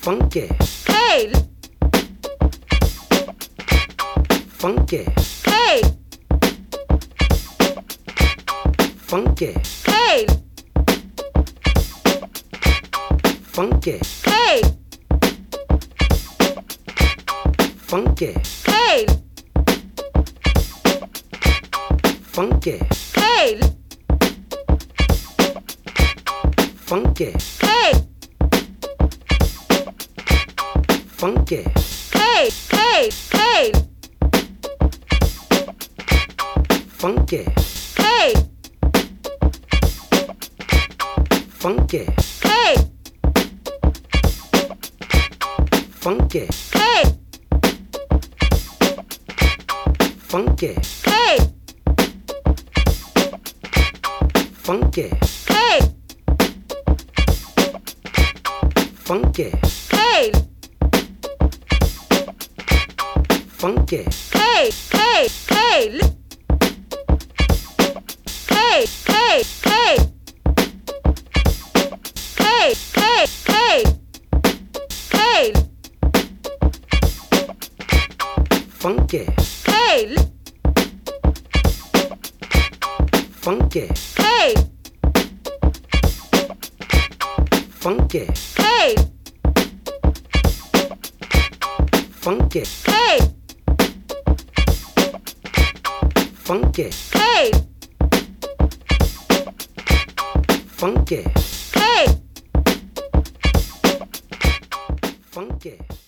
funky, hey, funky, hey, funky, hey, funky, hey, funky, hey, funky, hey, funky, funky, hey, hey, hey, funky, hey, funky, hey, funky, hey, funky, hey, funky, hey, funky, hey, funky. Hey, hey, hey. Hey, hey, hey. Hey, hey, hey. Hey. Funky. Hey. Funky. Hey. Funky. Hey. Funky. Hey. Funky, hey, funky, hey, funky.